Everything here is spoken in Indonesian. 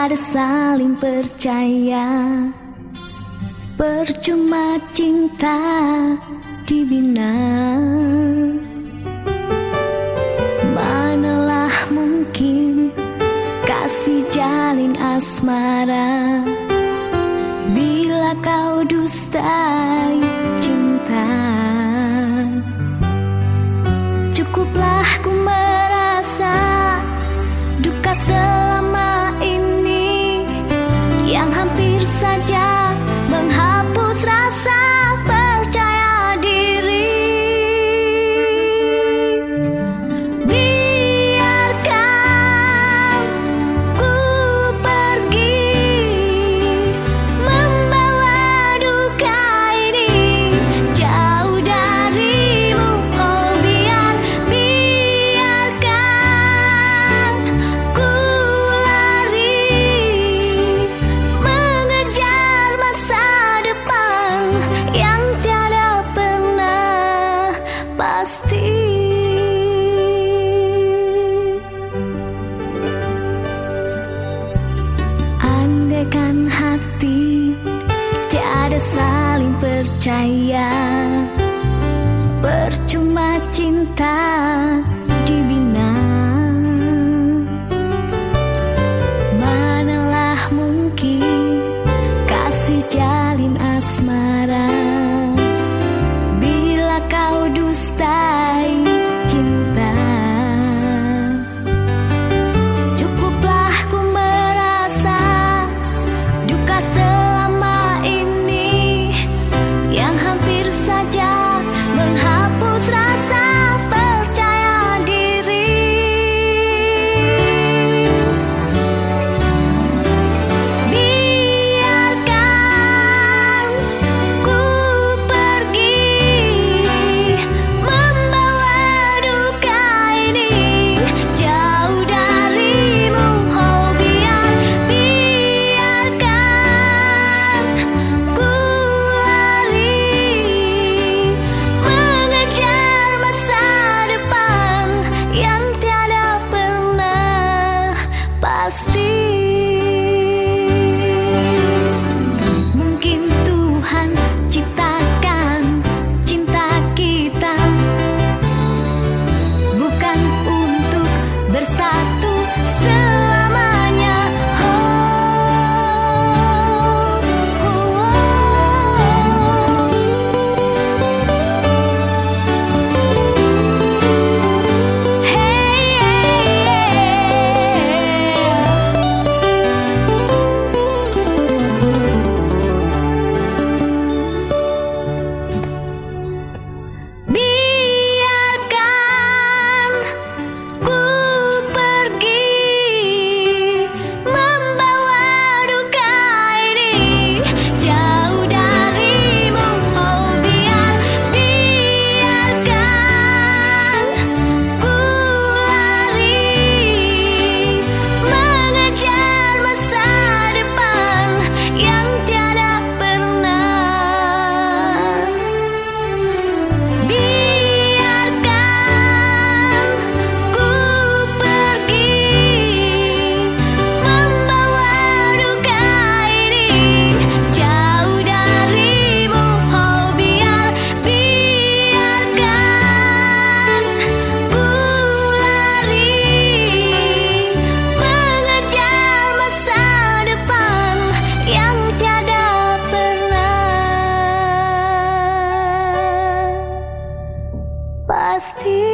harus saling percaya Percuma cinta dibina. Manalah mungkin kasih jalin asmara. Bila kau dustai cinta. yang hampir saja menghapus. percaya Percuma cinta dibina. Manalah mungkin kasih jalin asmara. Steve.